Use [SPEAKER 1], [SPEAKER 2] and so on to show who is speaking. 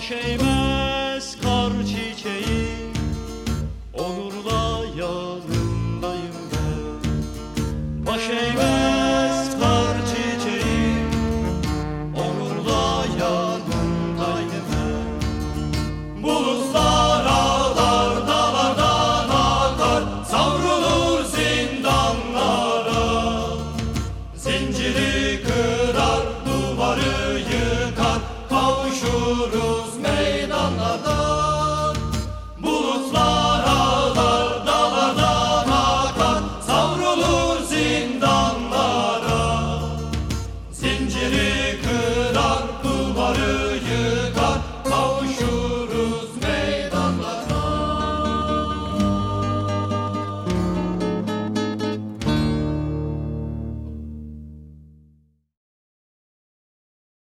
[SPEAKER 1] shame.